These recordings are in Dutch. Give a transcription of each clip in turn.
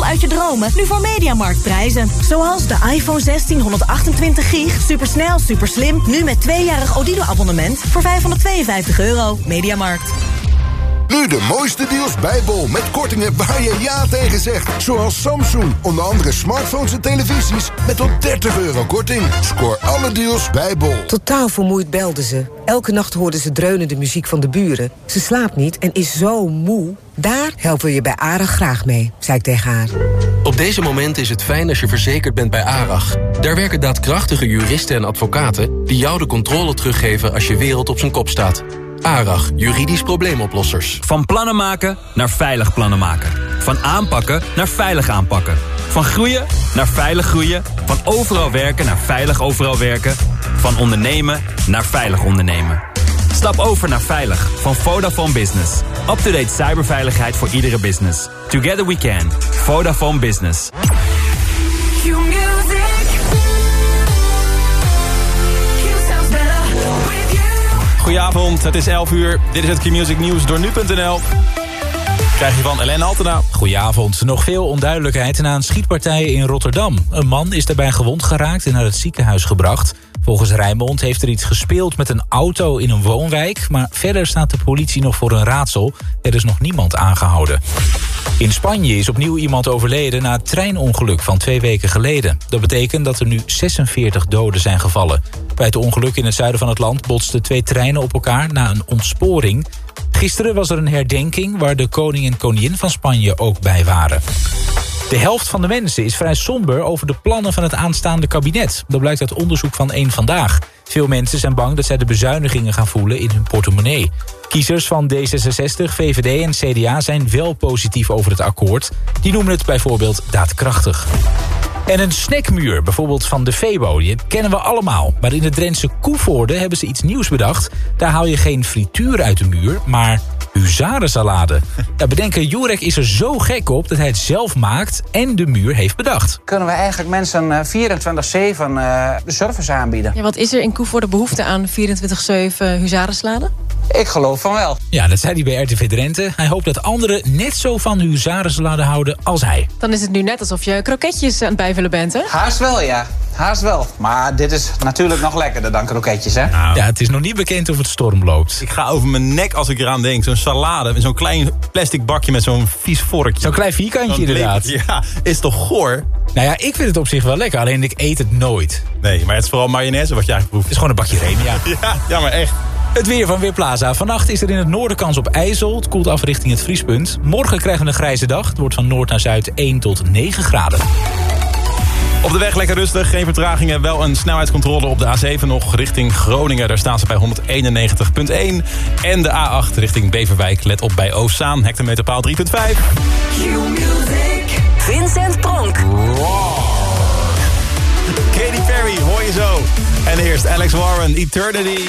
Uit je dromen nu voor Mediamarkt prijzen. Zoals de iPhone 16 128 gig, supersnel, superslim, nu met tweejarig Odido-abonnement voor 552 euro. Mediamarkt. Nu de mooiste deals bij Bol met kortingen waar je ja tegen zegt. Zoals Samsung, onder andere smartphones en televisies met tot 30 euro korting. Scoor alle deals bij Bol. Totaal vermoeid belde ze. Elke nacht hoorde ze dreunende muziek van de buren. Ze slaapt niet en is zo moe. Daar helpen we je bij ARAG graag mee, zei ik tegen haar. Op deze moment is het fijn als je verzekerd bent bij ARAG. Daar werken daadkrachtige juristen en advocaten... die jou de controle teruggeven als je wereld op zijn kop staat. ARAG, juridisch probleemoplossers. Van plannen maken naar veilig plannen maken. Van aanpakken naar veilig aanpakken. Van groeien naar veilig groeien. Van overal werken naar veilig overal werken. Van ondernemen naar veilig ondernemen. Stap over naar Veilig van Vodafone Business. Up-to-date cyberveiligheid voor iedere business. Together we can. Vodafone Business. Goedenavond, het is 11 uur. Dit is het Q-Music Nieuws door nu.nl. Krijg je van Ellen Altena. Goedenavond. Nog veel onduidelijkheid na een schietpartij in Rotterdam. Een man is daarbij gewond geraakt en naar het ziekenhuis gebracht. Volgens Rijnmond heeft er iets gespeeld met een auto in een woonwijk... maar verder staat de politie nog voor een raadsel. Er is nog niemand aangehouden. In Spanje is opnieuw iemand overleden na het treinongeluk van twee weken geleden. Dat betekent dat er nu 46 doden zijn gevallen. Bij het ongeluk in het zuiden van het land botsten twee treinen op elkaar na een ontsporing. Gisteren was er een herdenking waar de koning en koningin van Spanje ook bij waren. De helft van de mensen is vrij somber over de plannen van het aanstaande kabinet. Dat blijkt uit onderzoek van één Vandaag. Veel mensen zijn bang dat zij de bezuinigingen gaan voelen in hun portemonnee. Kiezers van D66, VVD en CDA zijn wel positief over het akkoord. Die noemen het bijvoorbeeld daadkrachtig. En een snackmuur, bijvoorbeeld van de Febo, die kennen we allemaal. Maar in de Drentse Koevoorde hebben ze iets nieuws bedacht. Daar haal je geen frituur uit de muur, maar huzarensalade. Ja, bedenken, Jurek is er zo gek op dat hij het zelf maakt en de muur heeft bedacht. Kunnen we eigenlijk mensen 24-7 uh, de service aanbieden? Ja, wat is er in Koevoorde behoefte aan 24-7 huzarensalade? Ik geloof van wel. Ja, dat zei hij bij RTV Drenthe. Hij hoopt dat anderen net zo van huzarensalade houden als hij. Dan is het nu net alsof je kroketjes aan het bijvullen bent, hè? Haast wel, ja. Haast wel. Maar dit is natuurlijk nog lekkerder dan kroketjes, hè? Nou, ja, het is nog niet bekend of het storm loopt. Ik ga over mijn nek als ik eraan denk. Zo'n salade, zo'n klein plastic bakje met zo'n vies vorkje. Zo'n klein vierkantje inderdaad. Ja, is toch goor? Nou ja, ik vind het op zich wel lekker. Alleen ik eet het nooit. Nee, maar het is vooral mayonaise wat jij proeft. Het is gewoon een bakje reen, ja. ja. Ja, maar echt. Het weer van Weerplaza. Vannacht is er in het noorden kans op ijzel. Het koelt af richting het vriespunt. Morgen krijgen we een grijze dag. Het wordt van noord naar zuid 1 tot 9 graden. Op de weg lekker rustig, geen vertragingen. Wel een snelheidscontrole op de A7 nog richting Groningen. Daar staan ze bij 191.1. En de A8 richting Beverwijk. Let op bij Oostzaan, hectometerpaal 3.5. Vincent Pronk. Wow. Katy Perry, hoor je zo. En eerst Alex Warren, Eternity.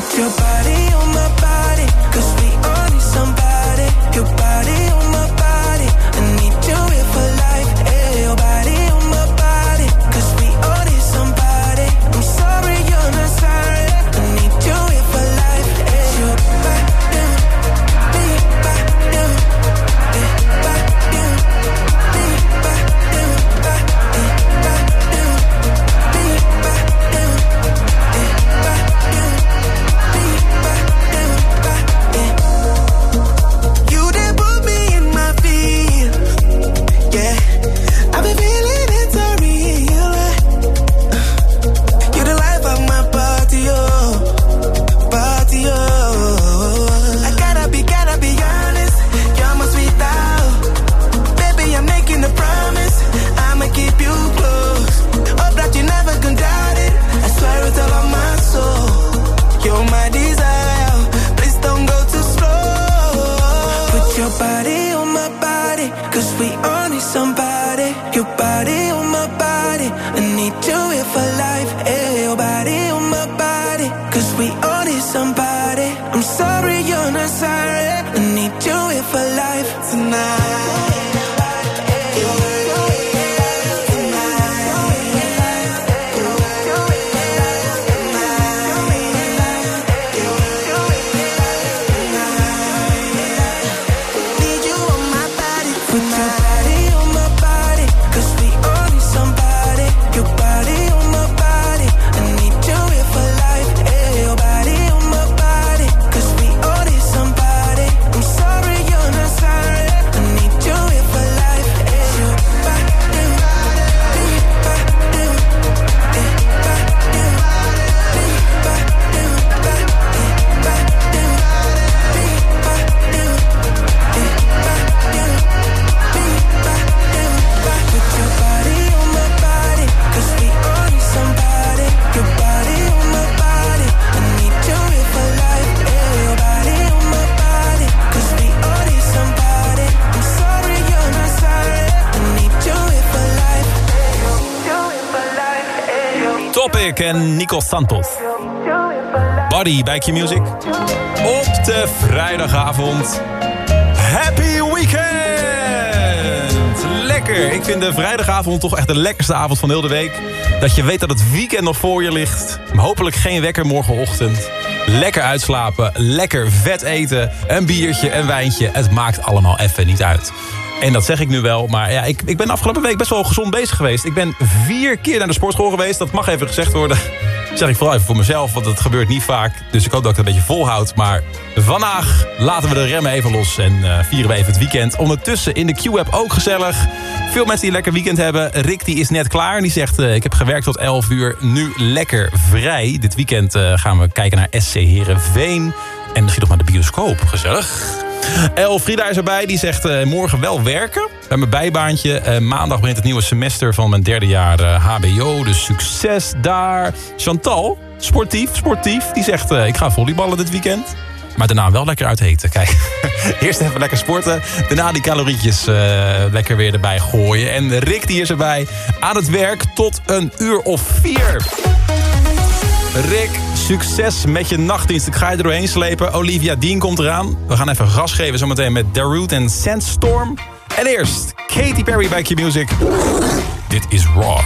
Put your body on my body en Nico Santos. Buddy, bij Q-Music. Op de vrijdagavond. Happy weekend! Lekker! Ik vind de vrijdagavond toch echt de lekkerste avond van heel de week. Dat je weet dat het weekend nog voor je ligt. Hopelijk geen wekker morgenochtend. Lekker uitslapen, lekker vet eten, een biertje, een wijntje. Het maakt allemaal even niet uit. En dat zeg ik nu wel, maar ja, ik, ik ben afgelopen week best wel gezond bezig geweest. Ik ben vier keer naar de sportschool geweest, dat mag even gezegd worden. Dat zeg ik vooral even voor mezelf, want dat gebeurt niet vaak. Dus ik hoop dat ik het een beetje volhoud. Maar vandaag laten we de remmen even los en uh, vieren we even het weekend. Ondertussen in de Q-app ook gezellig. Veel mensen die een lekker weekend hebben. Rick die is net klaar en die zegt... Uh, ik heb gewerkt tot 11 uur, nu lekker vrij. Dit weekend uh, gaan we kijken naar SC Heerenveen. En misschien nog naar de bioscoop. Gezellig. El Frida is erbij, die zegt uh, morgen wel werken. Bij mijn bijbaantje. Uh, maandag begint het nieuwe semester van mijn derde jaar HBO. Dus succes daar. Chantal, sportief, sportief. Die zegt, ik ga volleyballen dit weekend. Maar daarna wel lekker uit eten. Kijk, eerst even lekker sporten. Daarna die calorietjes lekker weer erbij gooien. En Rick die is erbij aan het werk tot een uur of vier. Rick, succes met je nachtdienst. Ik ga je er doorheen slepen. Olivia Dean komt eraan. We gaan even gas geven zometeen met Darude en Sandstorm. En eerst Katy Perry bij Q-Music. Dit is Raw.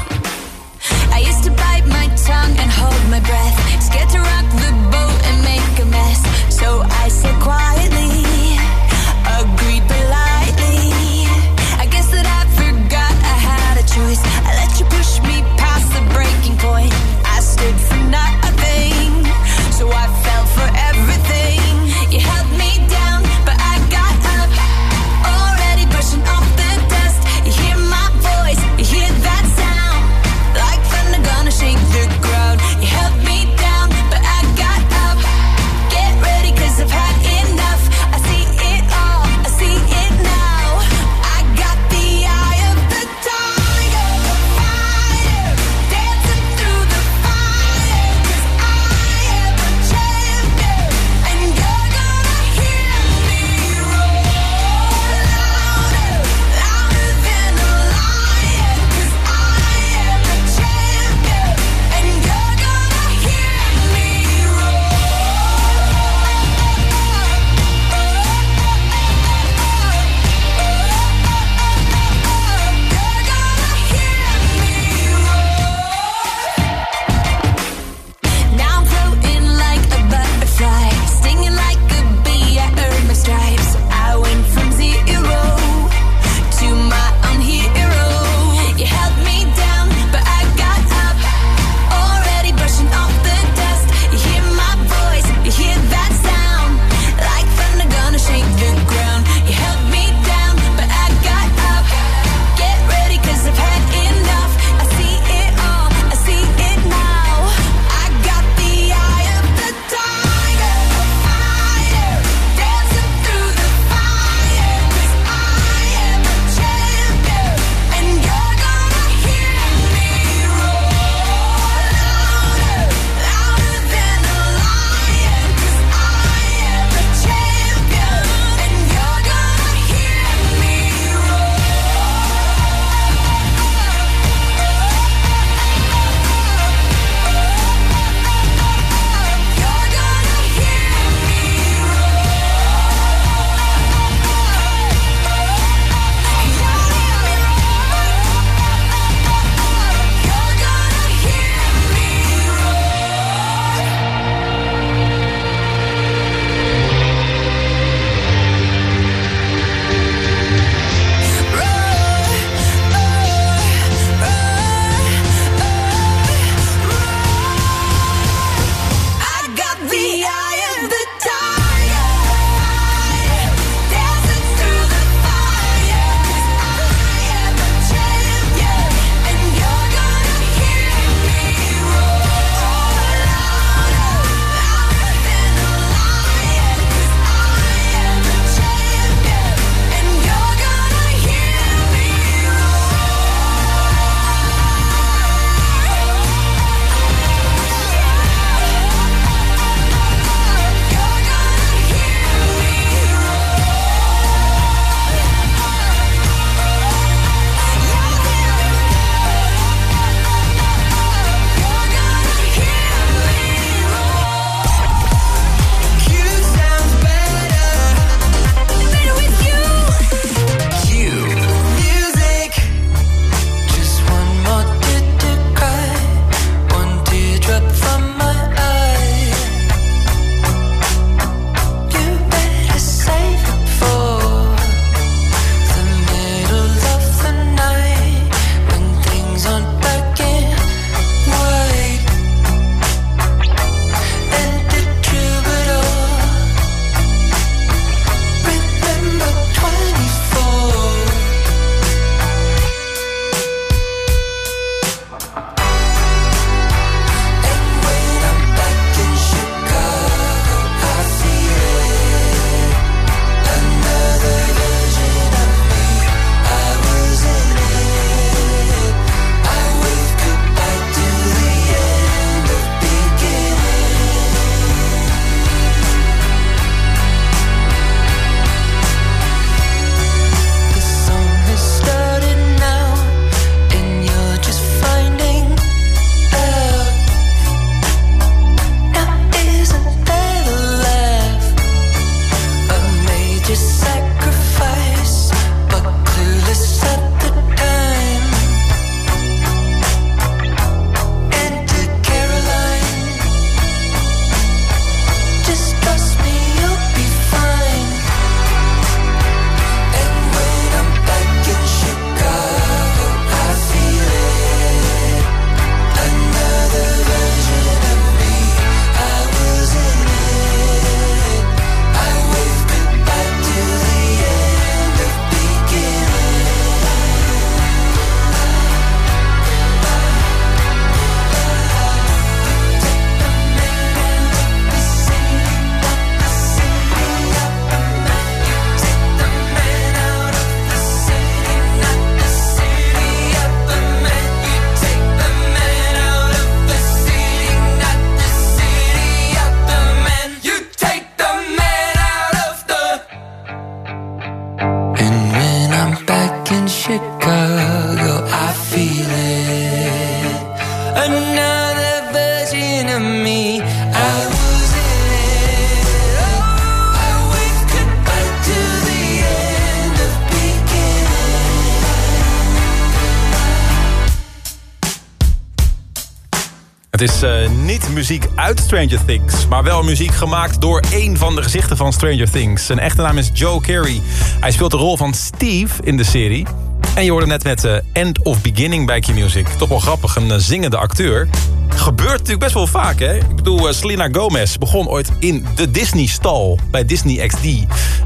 muziek uit Stranger Things. Maar wel muziek gemaakt door één van de gezichten van Stranger Things. Zijn echte naam is Joe Carey. Hij speelt de rol van Steve in de serie. En je hoorde net met uh, End of Beginning bij Q-Music. Toch wel grappig, een eh, zingende acteur. Gebeurt natuurlijk best wel vaak, hè? Ik bedoel, eh, Selena Gomez begon ooit in de Disney-stal bij Disney XD.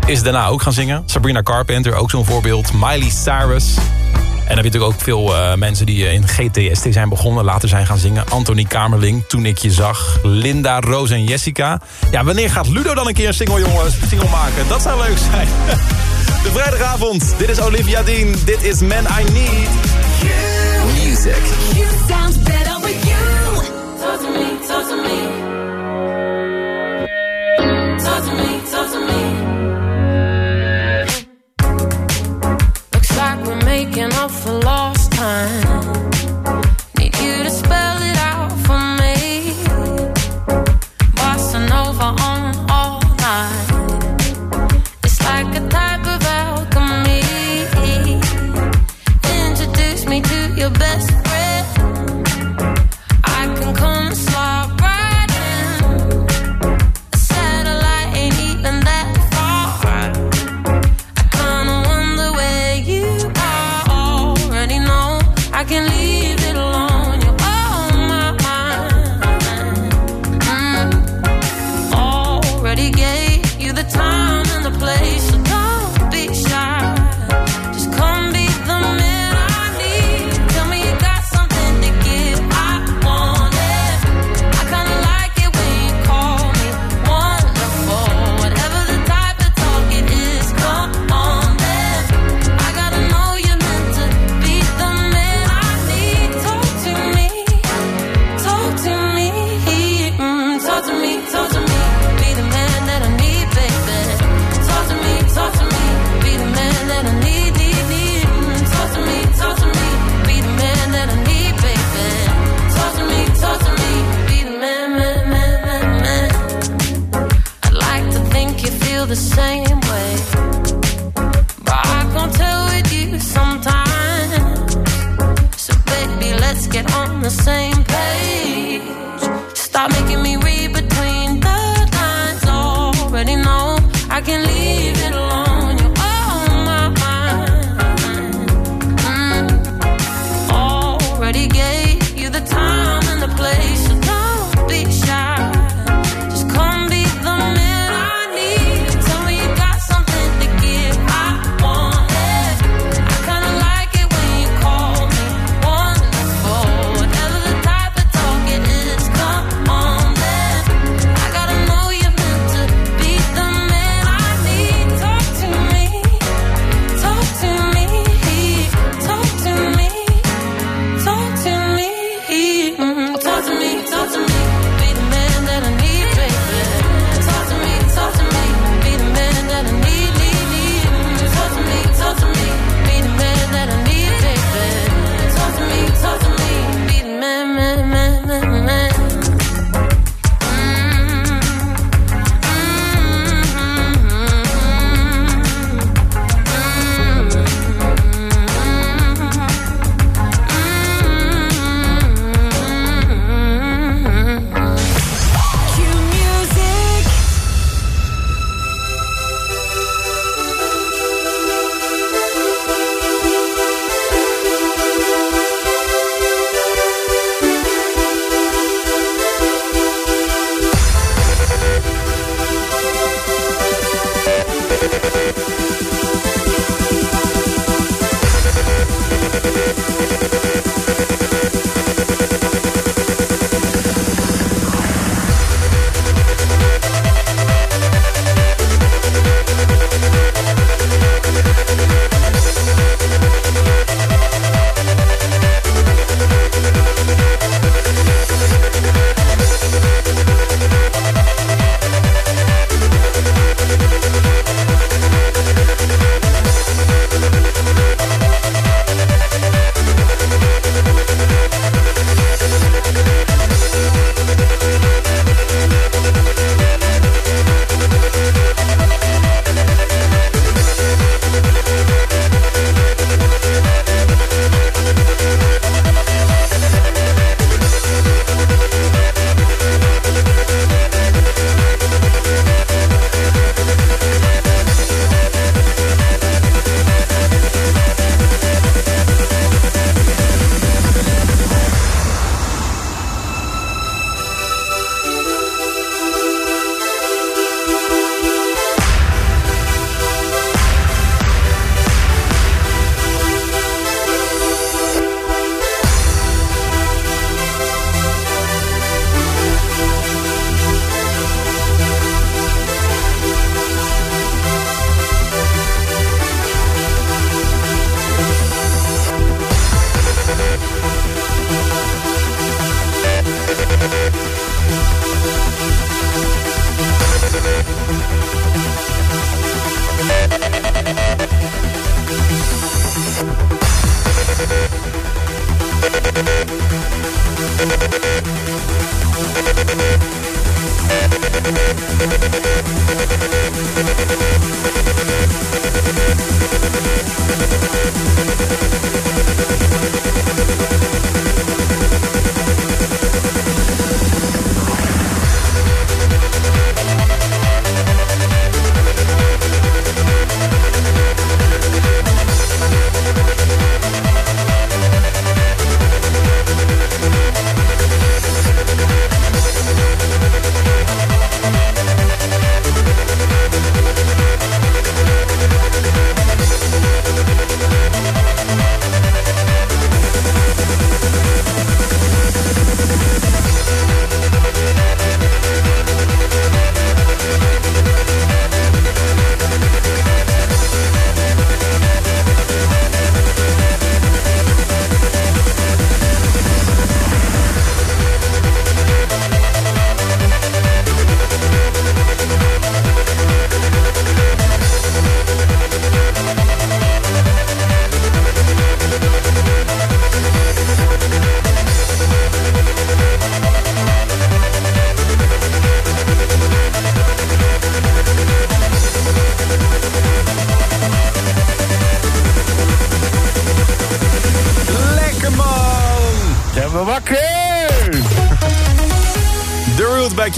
Is daarna ook gaan zingen. Sabrina Carpenter, ook zo'n voorbeeld. Miley Cyrus. En dan je natuurlijk ook veel eh, mensen die eh, in GTST zijn begonnen. Later zijn gaan zingen. Anthony Kamerling, Toen ik je zag. Linda, Roos en Jessica. Ja, wanneer gaat Ludo dan een keer een single, jongens, single maken? Dat zou leuk zijn. De vrijdagavond. Dit is Olivia Dean. Dit is Man I Need. You, music. You sounds better with you. Talk to me, talk to me. for lost time.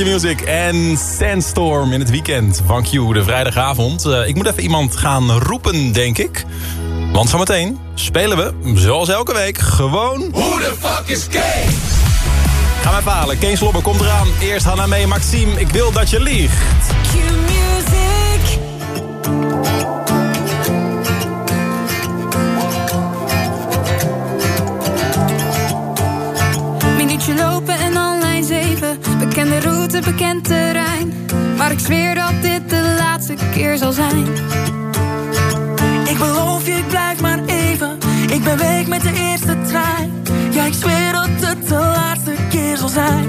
Music en Sandstorm in het weekend van Q, de vrijdagavond. Eh, ik moet even iemand gaan roepen, denk ik. Want zometeen spelen we, zoals elke week, gewoon... Who the fuck is Kane? Ga wij palen, Kane Slobber komt eraan. Eerst Hanna mee, Maxime, ik wil dat je liegt. zal zijn. Ik beloof je, ik blijf maar even. Ik ben weg met de eerste trein. Ja, ik zweer dat het de laatste keer zal zijn.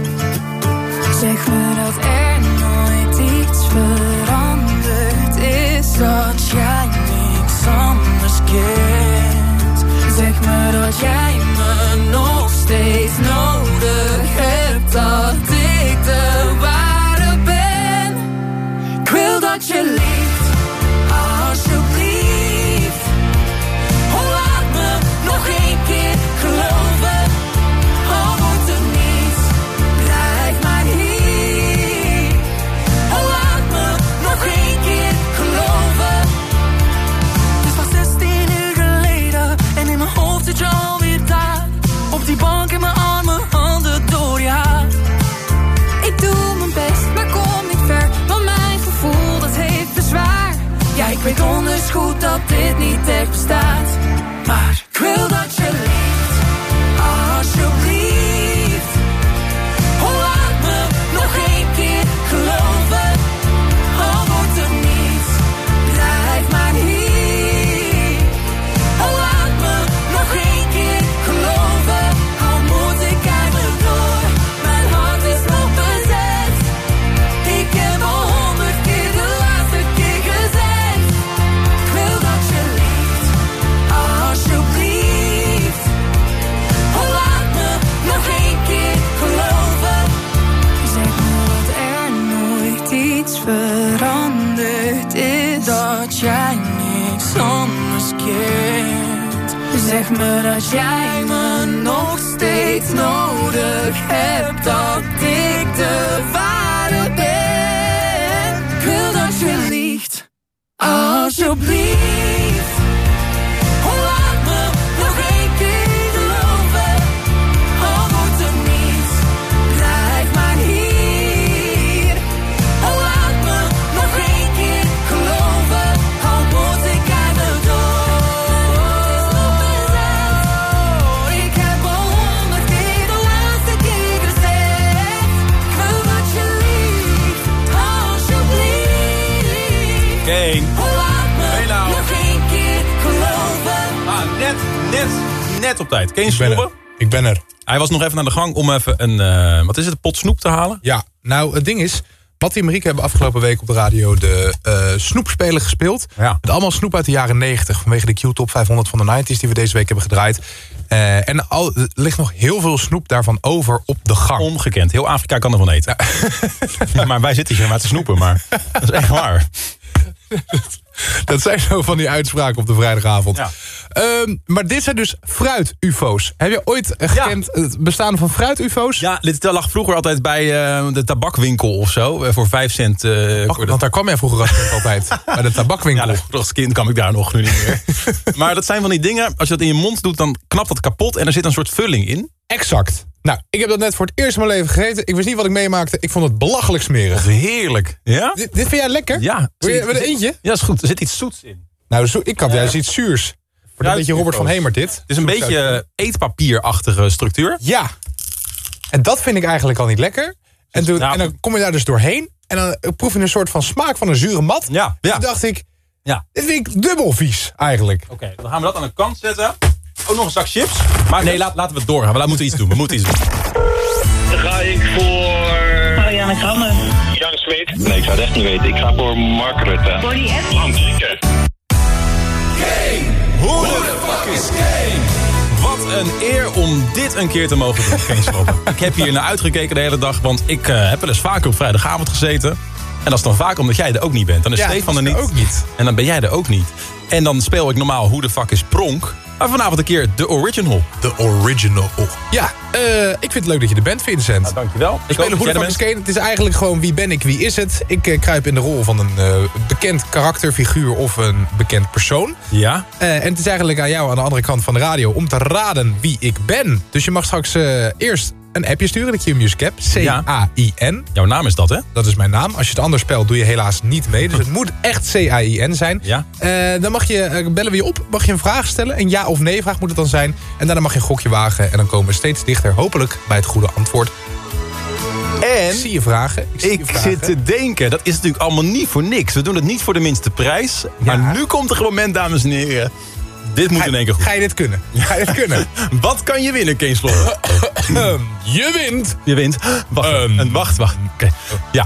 Zeg me dat er nooit iets veranderd is. Dat jij niets anders kent. Zeg me dat jij me nog steeds nodig hebt. nog even naar de gang om even een, eh, wat is het, pot snoep te halen? Ja, nou het ding is, Patty en Marieke hebben afgelopen week op de radio de uh, snoepspelen gespeeld. Ja. Allemaal snoep uit de jaren 90. Vanwege de Q-top 500 van de 90s die we deze week hebben gedraaid. Eh, en al, er ligt nog heel veel snoep daarvan over op de gang. Ongekend. Heel Afrika kan ervan eten. Ja. maar wij zitten hier maar te snoepen. Maar dat is echt waar. dat zijn zo van die uitspraken op de vrijdagavond. Ja. Ehm, maar dit zijn dus fruit-ufo's. Heb je ooit eh, gekend het bestaan van fruit-ufo's? Ja, dit lag vroeger altijd bij eh, de tabakwinkel of zo. eh, voor vijf cent. voor de- Want daar kwam jij vroeger als kind altijd. Bij de tabakwinkel. Ja, als kind kwam ik daar nog, nu niet meer. maar dat zijn van die dingen, als je dat in je mond doet, dan knapt dat kapot. En er zit een soort vulling in. Exact. Nou, ik heb dat net voor het eerst in mijn leven gegeten. Ik wist niet wat ik meemaakte. Ik vond het belachelijk smerig. Heerlijk. Ja? Dit, dit vind jij lekker? Ja. Wil je, wil je er eentje? Ja, is goed. Er zit iets zoets in. Nou, zo, ik had juist iets zuurs. Een beetje Robert van Hemert dit. Het is een beetje eetpapierachtige structuur. Ja. En dat vind ik eigenlijk al niet lekker. En, toen, en dan kom je daar dus doorheen. En dan proef je een soort van smaak van een zure mat. Ja. Toen dacht ik, Ja. dit vind ik dubbel vies eigenlijk. Oké, dan gaan we dat aan de kant zetten. Ook nog een zak chips. Maar nee, laat, laten we het doorgaan. We moeten iets doen. We moeten iets doen. Dan ga ik voor... Marianne Kramer. Jan Smeet. Nee, ik zou het echt niet weten. Ik ga voor Mark Rutte. Voor die app? Hoe de fuck is Kane? Wat een eer om dit een keer te mogen doen. Ik heb hier naar uitgekeken de hele dag, want ik eh, heb wel eens vaker op vrijdagavond gezeten. En dat is dan vaak omdat jij er ook niet bent. Dan is Ja, Stefan er niet. ook niet. En dan ben jij er ook niet. En dan speel ik normaal Hoe de fuck is Pronk. Maar vanavond een keer de original. De original. Ja, eh, ik vind het leuk dat je er bent, Vincent. Nou, dankjewel. We Ik dat Hoe de fuck is Kane. Het is eigenlijk gewoon wie ben ik, wie is het. Ik eh, kruip in de rol van een eh, bekend karakter, figuur of een bekend persoon. Ja. En het is eigenlijk aan jou aan de andere kant van de radio om te raden wie ik ben. Dus je mag straks eerst een appje sturen, de Q-Music app. C-A-I-N. Jouw naam is dat, hè? Dat is mijn naam. Als je het anders spelt, doe je helaas niet mee. Dus het moet echt C-A-I-N zijn. Ja. Eh, dan mag je, eh, bellen we je op, mag je een vraag stellen. Een ja of nee vraag moet het dan zijn. En daarna mag je een gokje wagen. En dan komen we steeds dichter, hopelijk, bij het goede antwoord. En ik zie je vragen. Ik, zie je Ik vragen. zit te denken, dat is natuurlijk allemaal niet voor niks. We doen het niet voor de minste prijs. Maar nu komt er een moment, dames en heren. Dit moet in één keer goed. Ga je dit kunnen? Ga je dit kunnen? Wat kan je winnen, Kees Sloppen? je wint. Je wint. Wacht, en wacht, wacht. Oké. Ja.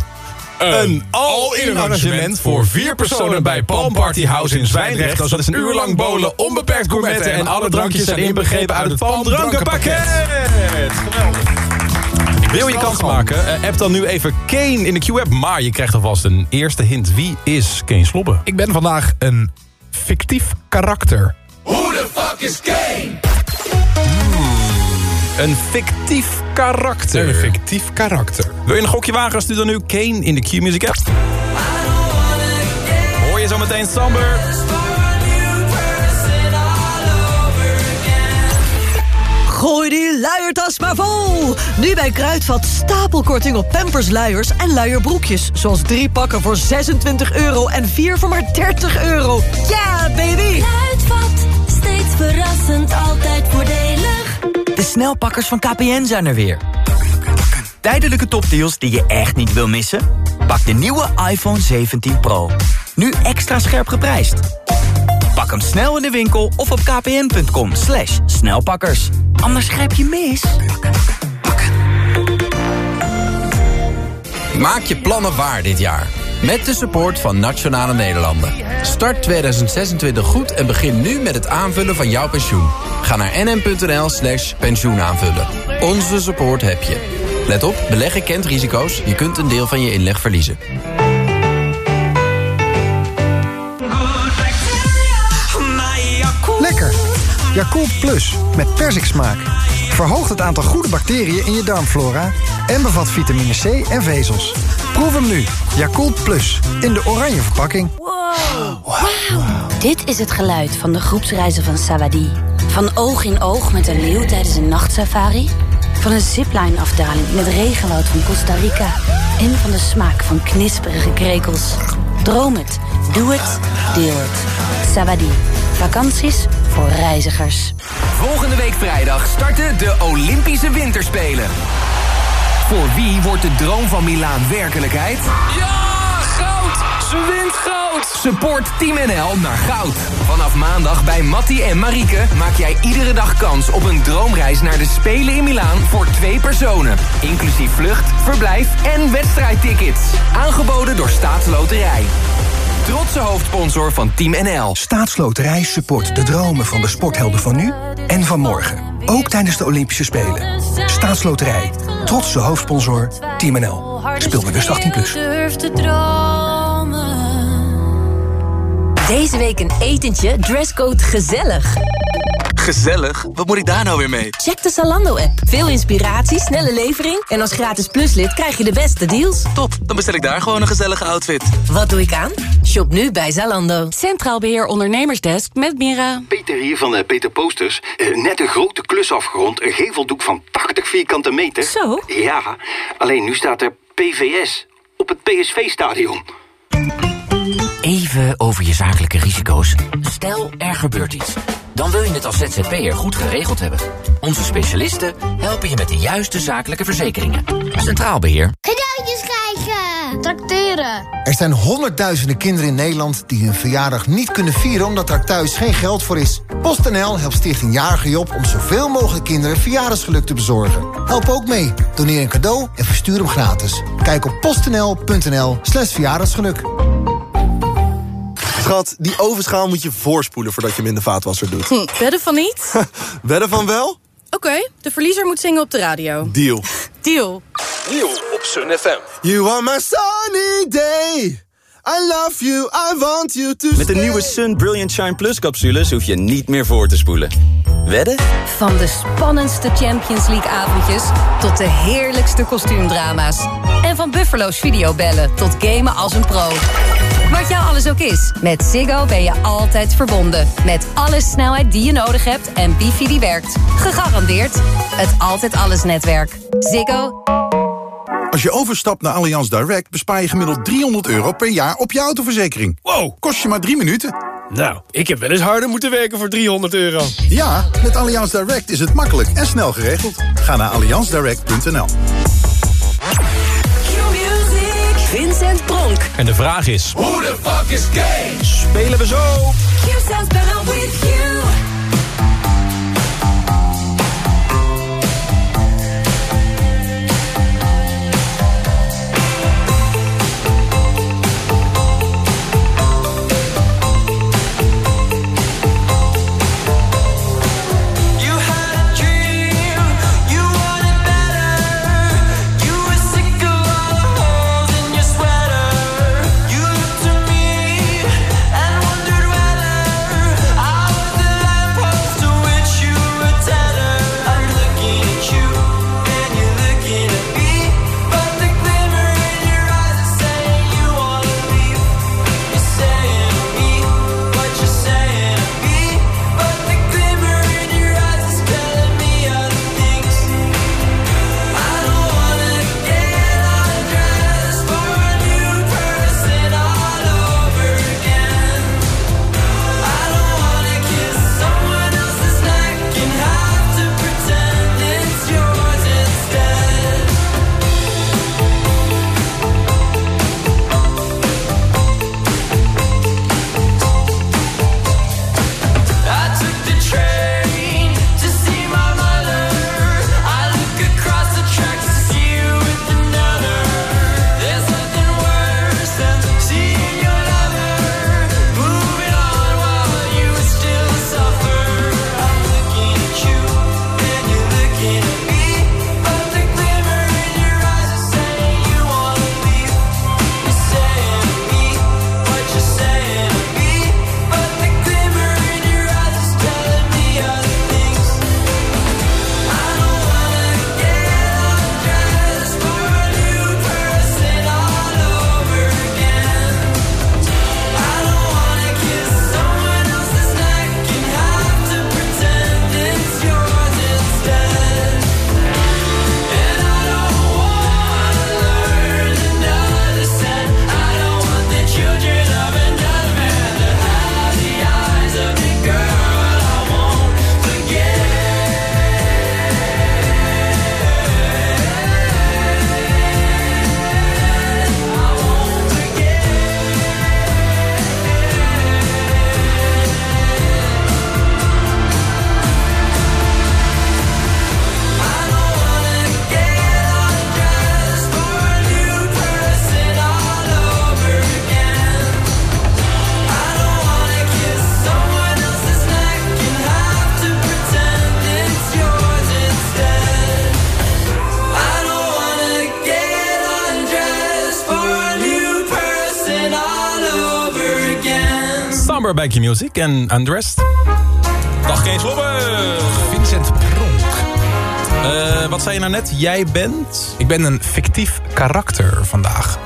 Een all-in arrangement voor vier personen bij Palm Party House in Zwijndrecht. Dat is een uur lang bowlen, onbeperkt gourmetten en alle drankjes zijn inbegrepen uit het Palm Drankenpakket. Geweldig. Wil je kans maken? Eh, app dan nu even Kane in de Q-app. Maar je krijgt alvast een eerste hint. Wie is Kane Slobben? Ik ben vandaag een fictief karakter. Who the fuck is Kane? Een fictief karakter. Een fictief karakter. Wil je een gokje wagen? Stuur dan nu Kane in de Q-Music app. Hoor je zo meteen Samber. Gooi die luiertas maar vol! Nu bij Kruidvat stapelkorting op Pampers luiers en luierbroekjes. Zoals drie pakken voor 26 euro en vier voor maar 30 euro. Ja, baby! Kruidvat, verrassend, altijd voordelig. De snelpakkers van KPN zijn er weer. Tijdelijke topdeals die je echt niet wil missen? Pak de nieuwe iPhone 17 Pro. Nu extra scherp geprijsd. Pak hem snel in de winkel of op kpn.com slash snelpakkers. Anders grijp je mis. Maak je plannen waar dit jaar. Met de support van Nationale Nederlanden. Start 2026 goed en begin nu met het aanvullen van jouw pensioen. Ga naar nm.nl slash pensioenaanvullen. Onze support heb je. Let op, beleggen kent risico's. Je kunt een deel van je inleg verliezen. Lekker. Yakult Plus met persiksmaak. Verhoogt het aantal goede bacteriën in je darmflora en bevat vitamine C en vezels. Proef hem nu. Yakult Plus in de oranje verpakking. Wauw. Dit is het geluid van de groepsreizen van Savadi. Van oog in oog met een leeuw tijdens een nachtsafari. Van een zipline-afdaling in het regenwoud van Costa Rica. En van de smaak van knisperige krekels. Droom het, doe het, deel het. Savadi. Vakanties voor reizigers. Volgende week vrijdag starten de Olympische Winterspelen. Voor wie wordt de droom van Milaan werkelijkheid? Ja, goud! Ze wint goud! Support Team NL naar goud. Vanaf maandag bij Mattie en Marieke maak jij iedere dag kans op een droomreis naar de Spelen in Milaan voor twee personen. Inclusief vlucht, verblijf en wedstrijdtickets. Aangeboden door Staatsloterij. Trotse hoofdsponsor van Team NL. Staatsloterij support de dromen van de sporthelden van nu en van morgen. Ook tijdens de Olympische Spelen. Staatsloterij. Trotse hoofdsponsor Team NL. Speel bewust 18+. Plus. Durf te dromen. Deze week een etentje, dresscode gezellig. Gezellig? Wat moet ik daar nou weer mee? Check de Zalando-app. Veel inspiratie, snelle levering... en als gratis pluslid krijg je de beste deals. Top, dan bestel ik daar gewoon een gezellige outfit. Wat doe ik aan? Shop nu bij Zalando. Centraal Beheer Ondernemersdesk met Mira. Peter hier van eh, Peter Posters. Eh, net een grote klus afgerond. Een geveldoek van 80 vierkante meter. Zo? Ja, alleen nu staat er PVS op het PSV-stadion. Even over je zakelijke risico's. Stel, er gebeurt iets. Dan wil je het als ZZP'er goed geregeld hebben. Onze specialisten helpen je met de juiste zakelijke verzekeringen. Centraal Beheer. Cadeautjes krijgen! Tracteren! Er zijn honderdduizenden kinderen in Nederland die hun verjaardag niet kunnen vieren omdat er thuis geen geld voor is. PostNL helpt Stichting Jarige Job om zoveel mogelijk kinderen verjaardagsgeluk te bezorgen. Help ook mee. Doneer een cadeau en verstuur hem gratis. Kijk op postnl.nl slash verjaardagsgeluk. Schat, die ovenschaal moet je voorspoelen voordat je hem in de vaatwasser doet. Hm, wedden van niet? Wedden van wel? Oké, de verliezer moet zingen op de radio. Deal. Deal. Nieuw op Sun FM. You are my sunny day. I love you, I want you to Met de nieuwe Sun Brilliant Shine Plus capsules hoef je niet meer voor te spoelen. Wedden? Van de spannendste Champions League avondjes tot de heerlijkste kostuumdrama's. En van Buffalo's videobellen tot gamen als een pro. Wat jou alles ook is, met Ziggo ben je altijd verbonden. Met alle snelheid die je nodig hebt en wifi die werkt. Gegarandeerd het Altijd Alles netwerk. Ziggo. Als je overstapt naar Allianz Direct bespaar je gemiddeld 300 euro per jaar op je autoverzekering. Wow, kost je maar drie minuten. Nou, ik heb wel eens harder moeten werken voor 300 euro. Ja, met Allianz Direct is het makkelijk en snel geregeld. Ga naar allianzdirect.nl. Vincent Pronk. En de vraag is... Who the fuck is gay? Spelen we zo? Q sounds better with you. You Bij Q-Music en Undressed. Dag Kees Lobbe. Vincent Pronk. Eh, wat zei je nou net? Jij bent... Ik ben een fictief karakter vandaag.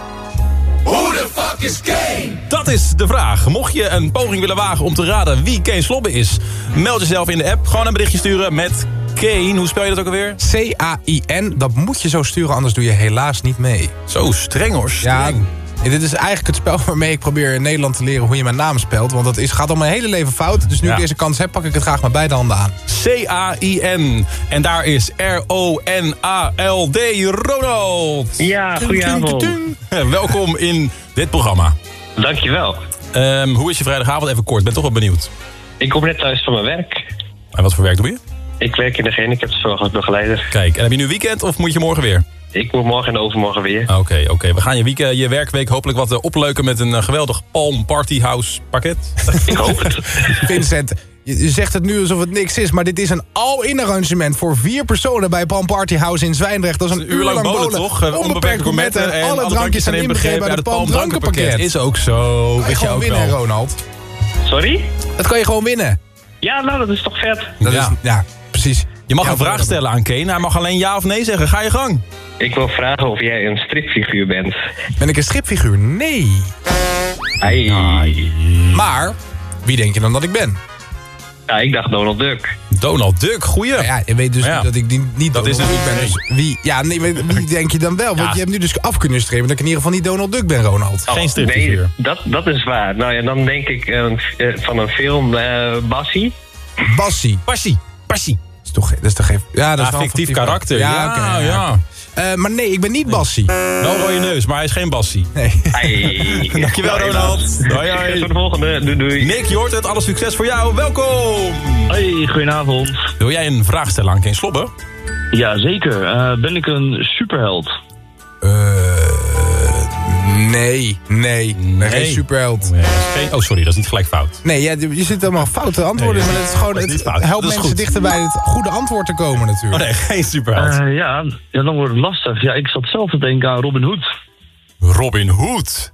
Who the fuck is Kane? Dat is de vraag. Mocht je een poging willen wagen om te raden wie Kane Slobbe is... meld jezelf in de app. Gewoon een berichtje sturen met Kane. Hoe spel je dat ook alweer? C-A-I-N. Dat moet je zo sturen, anders doe je helaas niet mee. Zo streng hoor, Ja, dit is eigenlijk het spel waarmee ik probeer in Nederland te leren hoe je mijn naam spelt. Want dat is, gaat al mijn hele leven fout. Dus nu Ja. ik deze kans heb, pak ik het graag met beide handen aan. C-A-I-N. En daar is R-O-N-A-L-D, Ronald. Ja, goedenavond. Welkom in dit programma. Dankjewel. Ehm, hoe is je vrijdagavond? Even kort, ben toch wel benieuwd. Ik kom net thuis van mijn werk. En wat voor werk doe je? Ik werk in de gehandicaptenzorg als begeleider. Kijk, en heb je nu weekend of moet je morgen weer? Ik moet morgen en overmorgen weer. Oké, oké. We gaan je, week, je werkweek hopelijk wat eh, opleuken met een eh, geweldig Palm Party House pakket. Ik hoop het. Vincent, je zegt het nu alsof het niks is, maar dit is een all-in arrangement voor vier personen bij Palm Party House in Zwijndrecht. Dat is een, uur lang bowlen, toch? Eh, Onbeperkt gourmetten en alle drankjes zijn inbegrepen uit het Palm drankenpakket. Is ook zo. Kan je Weet je gewoon ook winnen, wel. Ronald. Sorry? Dat kan je gewoon winnen. Ja, nou, dat is toch vet. Dat Ja. Is, ja, precies. Je mag Ja, een vraag stellen aan Kane. Hij mag alleen ja of nee zeggen. Ga je gang. Ik wil vragen of jij een stripfiguur bent. Ben ik een stripfiguur? Nee. Ai. Maar, wie denk je dan dat ik ben? Ja, ik dacht Donald Duck. Donald Duck, goeie. Nou ja, je weet dus ja, niet dat ik niet, niet dat is Donald Duck ben. Dus wie, ja, nee, maar wie denk je dan wel? Want Ja. je hebt nu dus af kunnen strepen dat ik in ieder geval niet Donald Duck ben, Ronald. Geen stripfiguur. Nee, dat, dat is waar. Nou ja, dan denk ik eh, eh, van een film eh Bassie. Bassie. Passie. Passie. Dat is toch, dat is toch geen... Ja, dat is Ja, wel een fictief karakter. Ja, Ja, ja. Eh, maar nee, ik ben niet Bassie. Wel rode neus, maar hij is geen Bassie. Nee. Dankjewel, Ronald. Hoi, hoi. Tot de volgende. Doei, doei. Nick, je hoort het. Alle succes voor jou. Welkom. Hoi, goedenavond. Wil jij een vraag stellen aan Kane Slobbe? Ja, zeker. Eh, ben ik een superheld? Eh, nee, nee. Ben geen superheld. Nee, geen- Oh, sorry, dat is niet gelijk fout. Nee, ja, je zit allemaal foute antwoorden. Nee, maar het, is gewoon, het helpt mensen goed. dichter bij het goede antwoord te komen Oh natuurlijk. nee, geen superheld. Eh, ja, ja, dan wordt het lastig. Ja, ik zat zelf te denken aan Robin Hood. Robin Hood.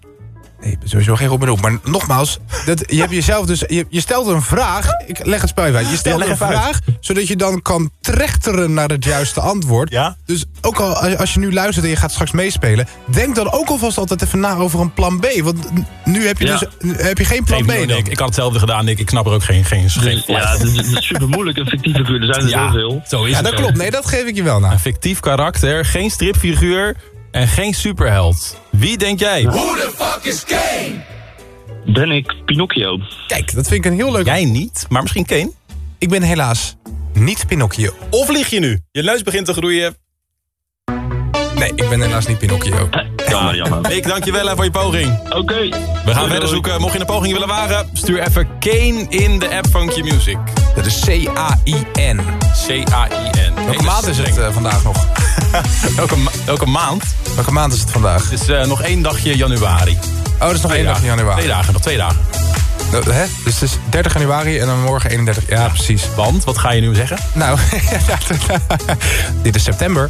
Nee, sowieso geen Robin Hood. Maar nogmaals, dat, je hebt jezelf dus... Je, je stelt een vraag. Ik leg het spel even uit. Je stelt een vraag, zodat je dan kan trechteren naar het juiste antwoord. Ja? Dus ook al als- je nu luistert en je gaat straks meespelen... denk dan ook alvast altijd even na over een plan B. Want nu heb je, Ja. dus, heb je geen plan Geen B Nick. dan. Ik had hetzelfde gedaan, Nick. Ik snap er ook geen, geen, geen ja, het is, super moeilijk. Een fictieve figuur, er zijn er zo is Ja, het. dat klopt. Nee, dat geef ik je wel na. Een fictief karakter, geen stripfiguur en geen superheld. Wie denk jij? Who the fuck is Kane? Ben ik Pinocchio? Kijk, dat vind ik een heel leuk... Jij niet, maar misschien Kane. Ik ben helaas niet Pinocchio. Of lieg je nu? Je neus begint te groeien. Nee, ik ben helaas niet Pinocchio. Jammer, jammer. Ik dank je wel hè, voor je poging. Oké. We gaan verder zoeken. Mocht je een poging willen wagen, stuur even Kane in de app van Q-Music. Dat is C-A-I-N. C-A-I-N. Welke maand is het eh, vandaag nog? Welke, ma- welke maand? Welke maand is het vandaag? Het is eh, nog één dagje januari. Oh, dat is nog Twee één dag in dagen. januari. Twee dagen, nog twee dagen. Nou, hè? Dus het is 30 januari en dan morgen 31. Ja, precies. Want, wat ga je nu zeggen? Nou, dit is september.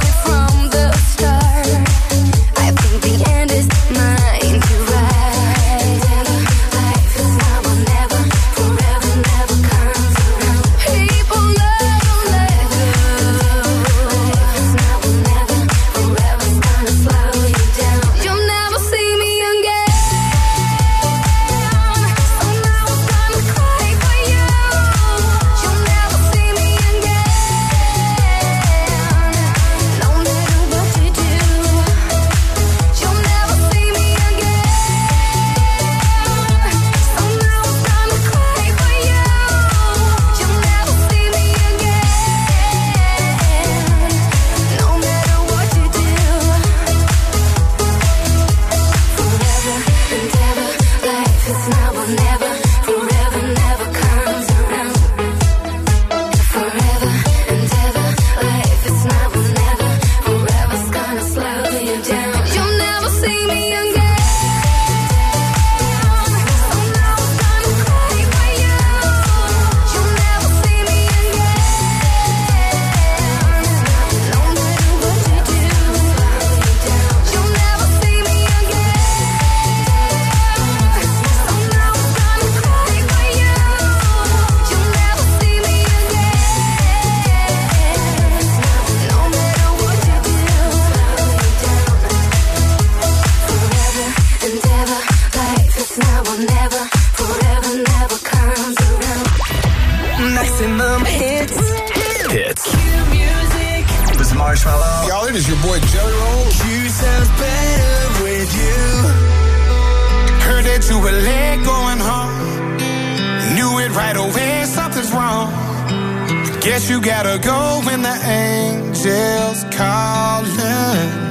Maximum hits. Hits. Cue music. This is Marshmallow. Y'all, it is your boy Jelly Roll. You sounds better with you. Heard that you were late going home. Knew it right away, something's wrong. Guess you gotta go when the angels calling.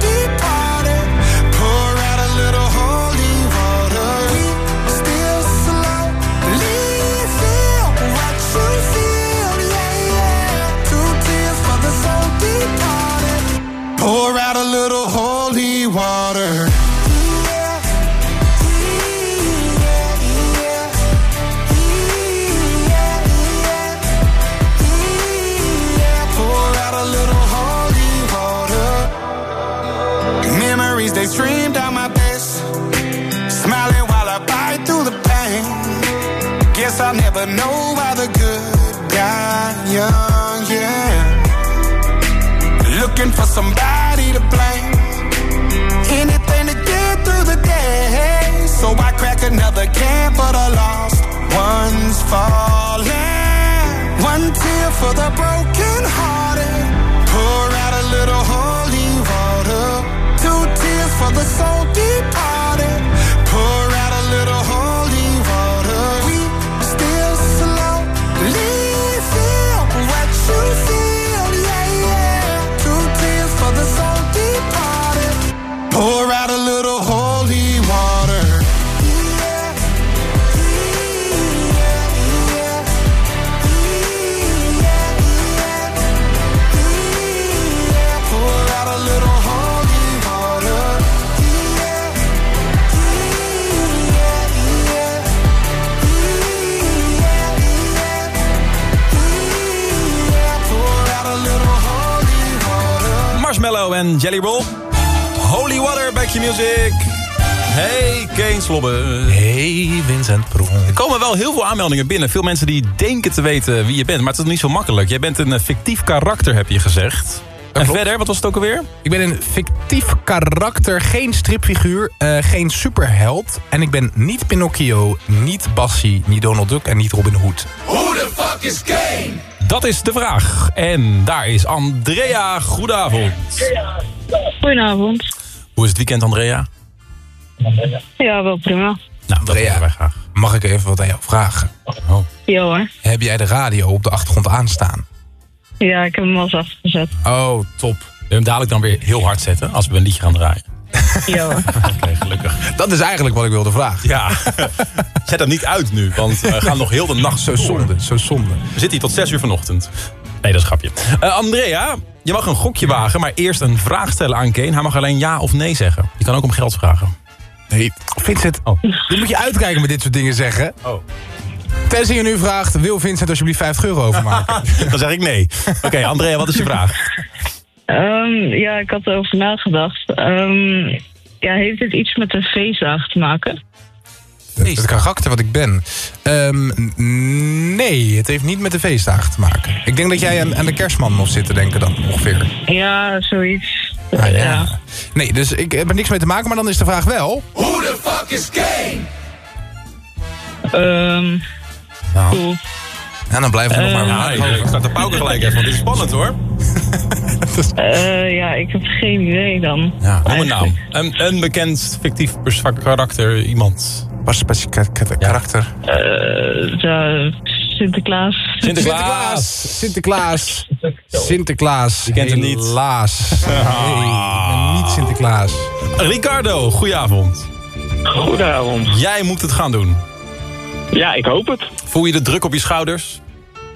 Pour out a little holy water. They stream down my face. Smiling while I bite through the pain. Guess I'll never know why the good die young, yeah. Looking for somebody falling. One tear for the broken hearted. Pour out a little holy water. Two tears for the soul departed. Jelly Roll. Holy Water, back your music. Hey, Keen Slobbe. Hey, Vincent Pron. Er komen wel heel veel aanmeldingen binnen. Veel mensen die denken te weten wie je bent. Maar het is niet zo makkelijk. Jij bent een eh, fictief karakter, heb je gezegd. en klopt. verder, wat was het ook alweer? Ik ben een fictief karakter, geen stripfiguur, eh, geen superheld. En ik ben niet Pinocchio, niet Bassie, niet Donald Duck en niet Robin Hood. Who the fuck is Kane? Dat is de vraag. En daar is Andrea. Goedenavond. Goedenavond. Hoe is het weekend, Andrea? Ja, wel prima. Nou, dat Andrea, wij graag. mag ik even wat aan jou vragen? Ja hoor. Heb jij de radio op de achtergrond aanstaan? Ja, ik heb hem al eens afgezet. Oh, top. Wil je hem dadelijk dan weer heel hard zetten als we een liedje gaan draaien? Ja. Oké, gelukkig. Dat is eigenlijk wat ik wilde vragen. Ja, zet hem niet uit nu, want we gaan nog heel de nacht Zo zonde, zo zonde. We zitten hier tot 6 uur vanochtend. Nee, dat is een grapje. Eh, Andrea, je mag een gokje wagen, maar eerst een vraag stellen aan Kane. Hij mag alleen ja of nee zeggen. Je kan ook om geld vragen. Nee, Vincent, Oh. dan moet je uitkijken met dit soort dingen zeggen. Oh. Tenzij je nu vraagt, wil Vincent alsjeblieft 50 euro overmaken? Dan zeg ik nee. Oké, Andrea, wat is je vraag? Ehm, ja, ik had erover nagedacht. Ehm, ja, heeft dit iets met een feestdag te maken? Het, het karakter wat ik ben. Ehm, nee, het heeft niet met de feestdagen te maken. Ik denk dat jij aan, aan de kerstman moest zitten denken dan, ongeveer. Ja, zoiets. Ah, ja. Nee, dus ik heb er niks mee te maken, maar dan is de vraag wel... Who the fuck is Kane? Ehm Nou. cool. Ja, dan blijven we nog maar Ja, ik, ik start de pauken gelijk even, want dit is spannend hoor. Eh, ja, ik heb geen idee dan. Ja, noem een naam. Een, een bekend fictief karakter, iemand. Ka- ka- karakter. Eh, ja, Sinterklaas. Sinterklaas. Sinterklaas. Sinterklaas. Je kent hem niet. Helaas. Nee, ik ben niet Sinterklaas. Ricardo, goedenavond. Goedenavond. Jij moet het gaan doen. Ja, ik hoop het. Voel je de druk op je schouders?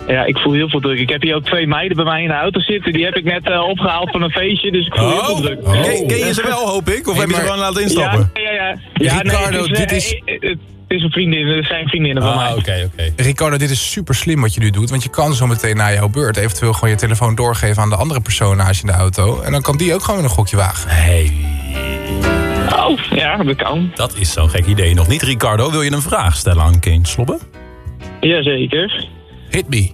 Ja, ik voel heel veel druk. Ik heb hier ook twee meiden bij mij in de auto zitten. Die heb ik net eh, opgehaald van een feestje, dus ik voel heel veel druk. Ken, ken je ze wel, hoop ik? Of Hey, heb je ze gewoon laten instappen? Ja, ja, ja. ja Ricardo, nee, het dit eh, is- eh, Het is een vriendin, het zijn vriendinnen van mij. Ah, oké, oké. Ricardo, dit is super slim wat je nu doet. Want je kan zo meteen na jouw beurt eventueel gewoon je telefoon doorgeven aan de andere personage in de auto. En dan kan die ook gewoon een gokje wagen. Hey. Oh, ja, dat kan. Dat is zo'n gek idee nog niet. Ricardo, wil je een vraag stellen aan Kane Slobben? Jazeker. Hit me.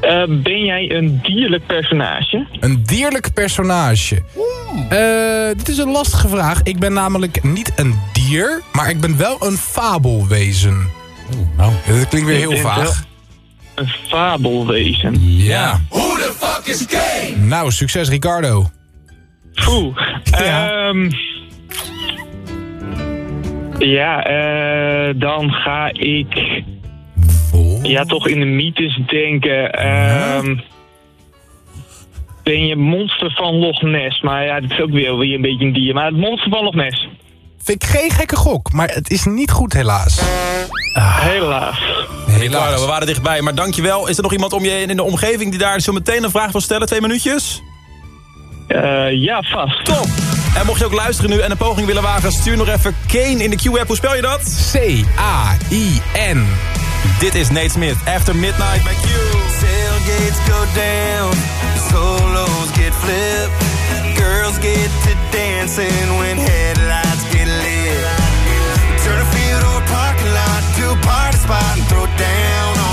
Eh, ben jij een dierlijk personage? Een dierlijk personage. Eh, dit is een lastige vraag. Ik ben namelijk niet een dier, maar ik ben wel een fabelwezen. nou. Dat klinkt weer heel vaag. Een fabelwezen. Ja. Who the fuck is gay? Nou, succes Ricardo. Oeh. Ehm ja, eh, dan ga ik... Ja, toch in de mythes denken. Ehm Ben je monster van Loch Ness? Maar ja, dat is ook weer, weer een beetje een dier. Maar het monster van Loch Ness. Vind ik geen gekke gok, maar het is niet goed helaas. Helaas. Ricardo, we waren dichtbij, maar dankjewel. Is er nog iemand om je in de omgeving die daar zo meteen een vraag wil stellen? Twee minuutjes? Eh, ja, vast. Top! En mocht je ook luisteren nu en een poging willen wagen... stuur nog even Kane in de Q-app. Hoe spel je dat? C-A-I-N. Dit is Nate Smith, After Midnight bij Q. Tailgates go down, solos get flipped, girls get to dancing when headlights get lit. Turn a field or a parking lot to a party spot and throw down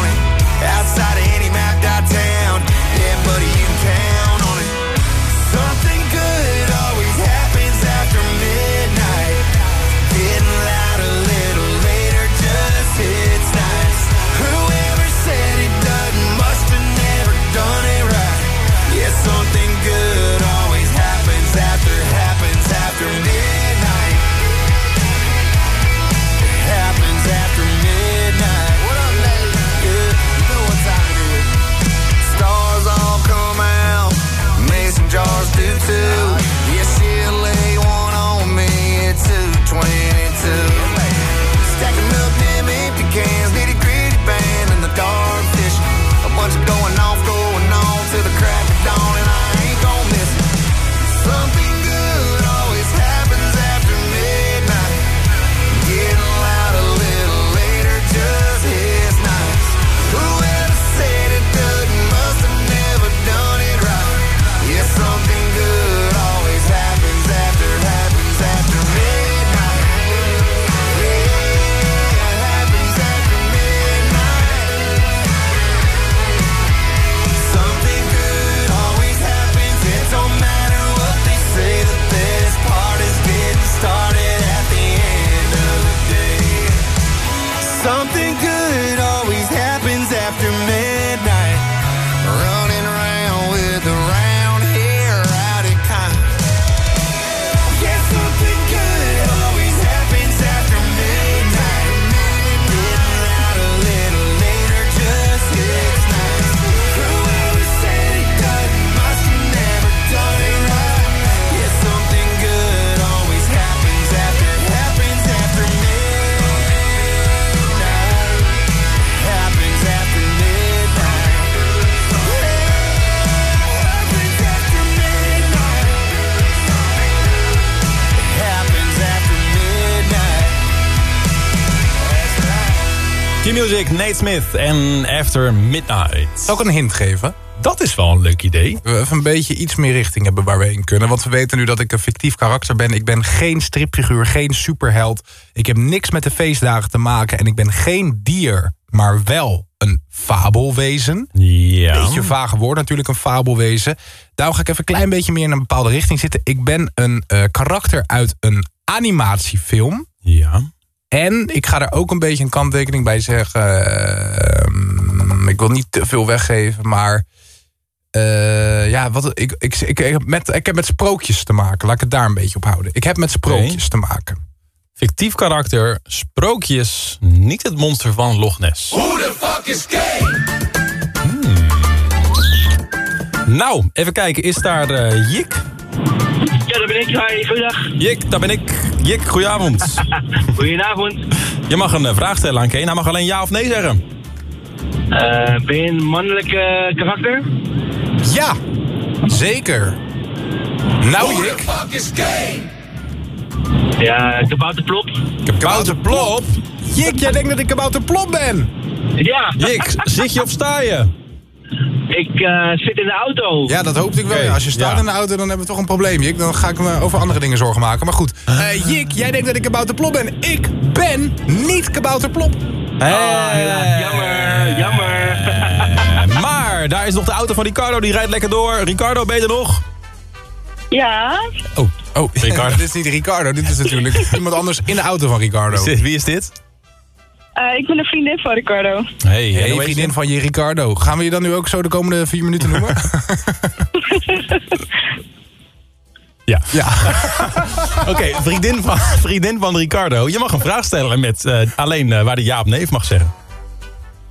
en After Midnight. Zal ik een hint geven? Dat is wel een leuk idee. We even een beetje iets meer richting hebben waar we in kunnen. Want we weten nu dat ik een fictief karakter ben. Ik ben geen stripfiguur, geen superheld. Ik heb niks met de feestdagen te maken. En ik ben geen dier, maar wel een fabelwezen. Ja. Beetje vage woord natuurlijk, een fabelwezen. Daarom ga ik even een klein beetje meer in een bepaalde richting zitten. Ik ben een eh, karakter uit een animatiefilm. Ja. En ik ga er ook een beetje een kanttekening bij zeggen. ehm, ik wil niet te veel weggeven, maar... eh, ja, wat, ik, ik, ik, ik, heb met, ik heb met sprookjes te maken. Laat ik het daar een beetje op houden. Ik heb met sprookjes te maken. Fictief karakter, sprookjes, niet het monster van Loch Ness. Who the fuck is gay? Nou, even kijken, is daar eh, Jik? Ja, daar ben ik. Hi, goeiedag. Jik, daar ben ik. Jik, goedenavond. Goedenavond. Je mag een eh, vraag stellen aan Kane. Hij mag alleen ja of nee zeggen. Eh, ben je een mannelijk eh, karakter? Ja, zeker. Nou, Who the Jik. fuck is gay? Ja, kabouterplop. Kabouterplop? Jik, jij denkt dat ik kabouterplop ben? Ja. Jik, zit je of sta je? Ik eh, zit in de auto. Ja, dat hoopte ik wel. Als je staat ja. in de auto, dan hebben we toch een probleem, Jik. Dan ga ik me over andere dingen zorgen maken. Maar goed, eh, Jik, jij denkt dat ik kabouterplop ben. Ik ben niet kabouterplop. helaas. Jammer, jammer. Eh, maar daar is nog de auto van Ricardo, die rijdt lekker door. Ricardo, ben je er nog? Ja, Oh, Oh, Ricardo. dit is niet Ricardo. Dit is natuurlijk iemand anders in de auto van Ricardo. Wie is dit? Eh, ik ben een vriendin van Ricardo. Hey, Hey, hoe vriendin je? van je Ricardo. Gaan we je dan nu ook zo de komende vier minuten noemen? Ja. ja. Oké, vriendin, van, vriendin van Ricardo. Je mag een vraag stellen met eh, alleen eh, waar de ja of nee mag zeggen.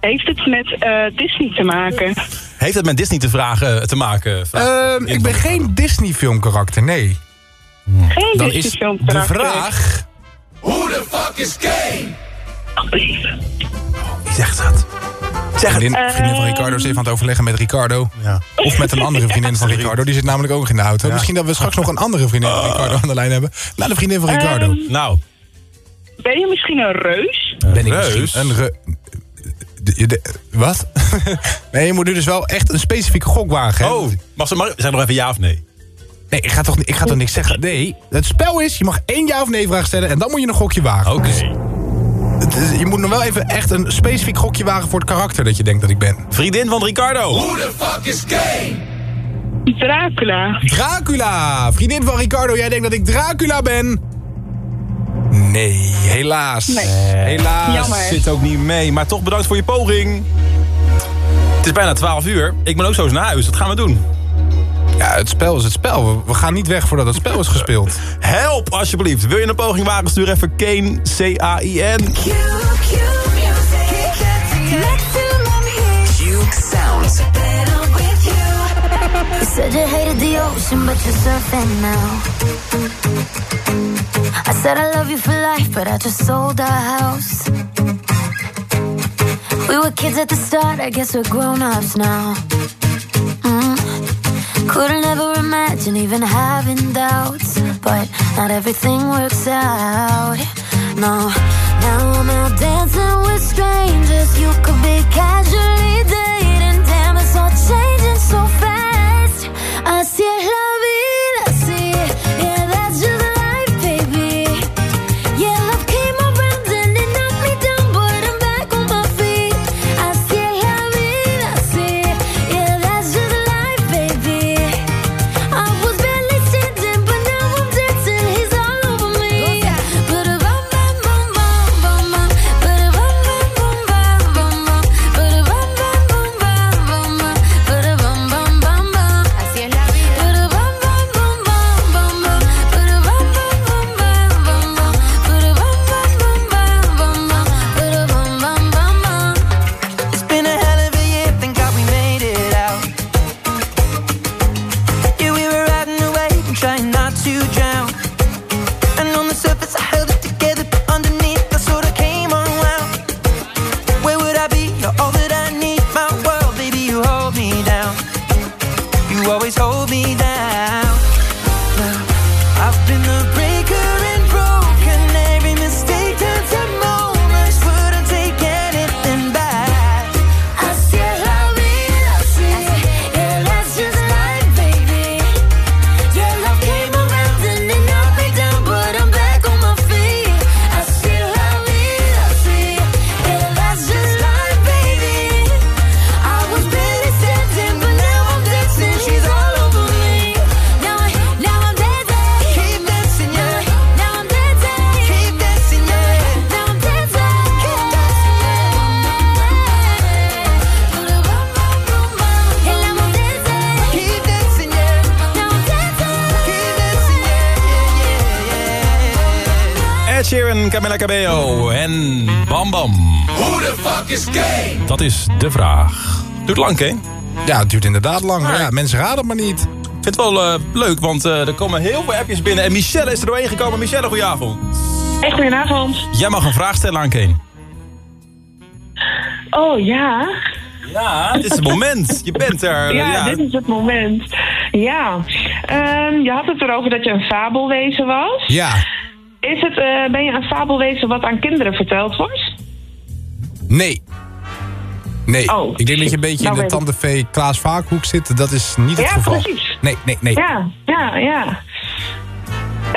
Heeft het met eh, Disney te maken? Heeft het met Disney te, vragen, te maken? Ehm, ik ben geen Disney filmkarakter, nee. Geen Disney is de filmkarakter. vraag... Who the fuck is gay? Wie zegt dat? Zeg vriendin, het. vriendin van. Ricardo is even aan het overleggen met Ricardo. Ja. Of met een andere vriendin van Ricardo. Die zit namelijk ook nog in de auto. Misschien dat we straks nog een andere vriendin van Ricardo aan de lijn hebben. Nou, de vriendin van Ricardo. Ehm, Nou, Ben je misschien een reus? ben ik reus? misschien een... Re de- de- wat? nee, je moet nu dus wel echt een specifieke gok wagen. hè? oh, mag ze maar, zeg nog even ja of nee. Nee, ik ga, toch, niet- ik ga toch niks zeggen? Nee, het spel is, je mag één ja of nee vraag stellen... en dan moet je een gokje wagen. Oké. Dus het is- je moet nog wel even echt een specifiek gokje wagen... voor het karakter dat je denkt dat ik ben. Vriendin van Ricardo. Who the fuck is gay? Dracula. Dracula! Vriendin van Ricardo, jij denkt dat ik Dracula ben? Nee, helaas. Helaas. Jammer. Zit ook niet mee, maar toch bedankt voor je poging. Het is bijna 12 uur. Ik ben ook zo eens naar huis. Wat gaan we doen? Ja, het spel is het spel. We- gaan niet weg voordat het spel is gespeeld. Help, alsjeblieft. Wil je een poging wagen? Stuur even Kane, C-A-I-N. Cube sounds. You said you hated the ocean, but you're surfing now. I said I love you for life, but I just sold our house. We were kids at the start, I guess we're grown ups now. Couldn't ever imagine even having doubts, but not everything works out. No, now I'm out dancing with strangers. You could be casually dating, damn, it's all changing so fast. Así es la Dat is de vraag. Duurt lang, Kane? Ja, het duurt inderdaad lang. Maar ja, mensen raden het maar niet. Ik vind het wel eh, leuk, want eh, er komen heel veel appjes binnen. En Michelle is er doorheen gekomen. Michelle, goedenavond. Hey, goedenavond. Jij mag een vraag stellen aan Kane. Oh ja. Ja, dit is het moment. Je bent er. Ja, dit is het moment. Ja, Ehm, je had het erover dat je een fabelwezen was. Ja. Is het, eh, ben je een fabelwezen wat aan kinderen verteld wordt? Nee. Nee. Oh, ik denk dat je een beetje nou in de V Klaas Vaakhoek zit. Dat is niet het Ja, geval. precies. Nee, nee, nee. Ja, ja, ja.